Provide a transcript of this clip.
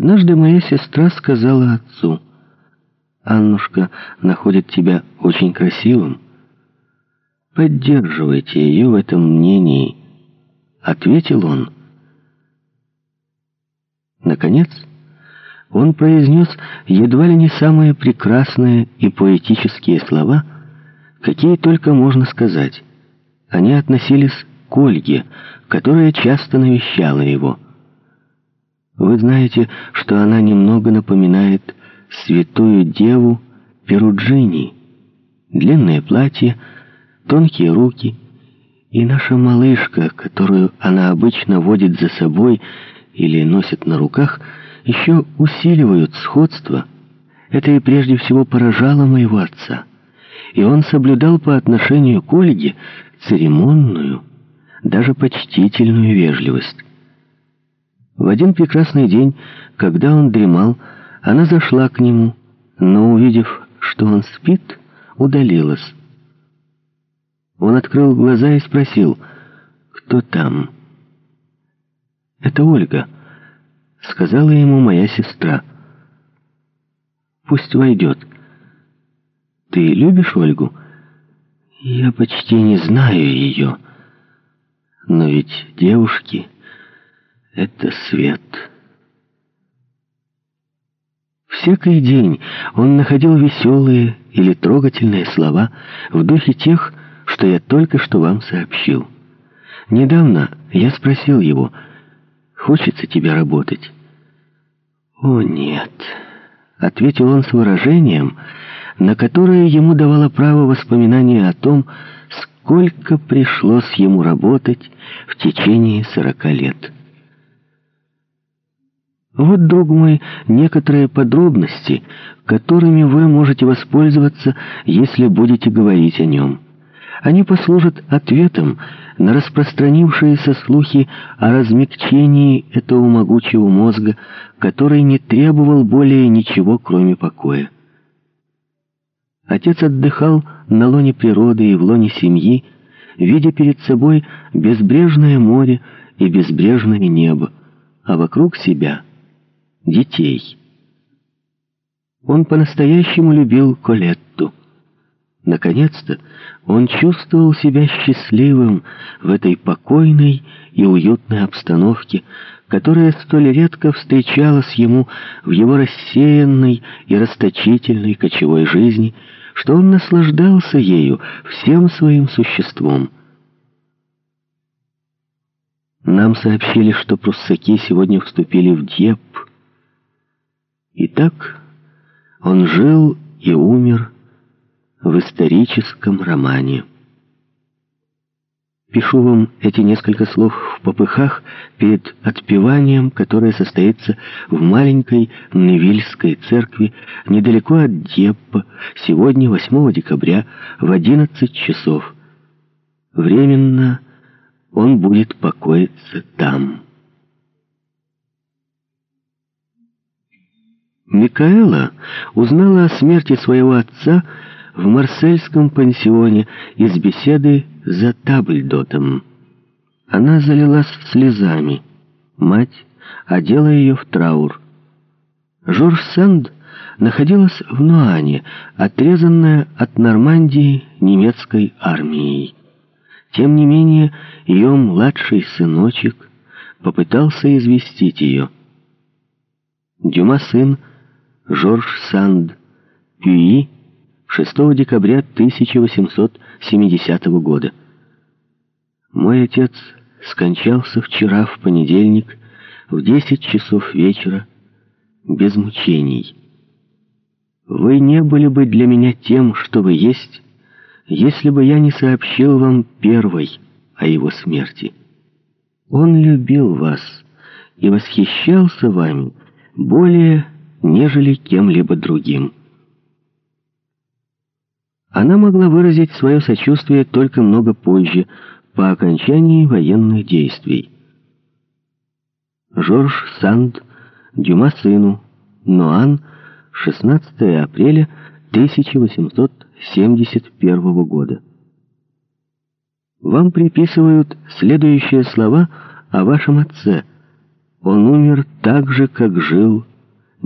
Однажды моя сестра сказала отцу, «Аннушка находит тебя очень красивым. Поддерживайте ее в этом мнении», — ответил он. Наконец, он произнес едва ли не самые прекрасные и поэтические слова, какие только можно сказать. Они относились к Ольге, которая часто навещала его. Вы знаете, что она немного напоминает святую деву Перуджини. Длинное платье, тонкие руки и наша малышка, которую она обычно водит за собой или носит на руках, еще усиливают сходство. Это и прежде всего поражало моего отца. И он соблюдал по отношению к Ольге церемонную, даже почтительную вежливость. В один прекрасный день, когда он дремал, она зашла к нему, но, увидев, что он спит, удалилась. Он открыл глаза и спросил, «Кто там?» «Это Ольга», — сказала ему моя сестра. «Пусть войдет». «Ты любишь Ольгу?» «Я почти не знаю ее». Но ведь девушки — это свет. Всякий день он находил веселые или трогательные слова в духе тех, что я только что вам сообщил. Недавно я спросил его, хочется тебе работать? «О, нет», — ответил он с выражением, на которое ему давало право воспоминание о том, сколько пришлось ему работать в течение сорока лет. Вот, друг мой, некоторые подробности, которыми вы можете воспользоваться, если будете говорить о нем. Они послужат ответом на распространившиеся слухи о размягчении этого могучего мозга, который не требовал более ничего, кроме покоя. Отец отдыхал на лоне природы и в лоне семьи, видя перед собой безбрежное море и безбрежное небо, а вокруг себя — детей. Он по-настоящему любил Колетту. Наконец-то он чувствовал себя счастливым в этой покойной и уютной обстановке, которая столь редко встречалась ему в его рассеянной и расточительной кочевой жизни — что он наслаждался ею всем своим существом. Нам сообщили, что пруссаки сегодня вступили в Дьеп. И так он жил и умер в историческом романе. Пишу вам эти несколько слов в попыхах перед отпеванием, которое состоится в маленькой Невильской церкви недалеко от Деппа, сегодня, 8 декабря, в 11 часов. Временно он будет покоиться там. Микаэла узнала о смерти своего отца в марсельском пансионе из беседы за табльдотом. Она залилась слезами. Мать одела ее в траур. Жорж Санд находилась в Нуане, отрезанная от Нормандии немецкой армией. Тем не менее, ее младший сыночек попытался известить ее. Дюма сын Жорж Санд, Пюи, 6 декабря 1870 года. Мой отец скончался вчера в понедельник в 10 часов вечера без мучений. Вы не были бы для меня тем, что вы есть, если бы я не сообщил вам первой о его смерти. Он любил вас и восхищался вами более, нежели кем-либо другим. Она могла выразить свое сочувствие только много позже, по окончании военных действий. Жорж Санд, Дюма сыну, Ноан, 16 апреля 1871 года. Вам приписывают следующие слова о вашем отце. Он умер так же, как жил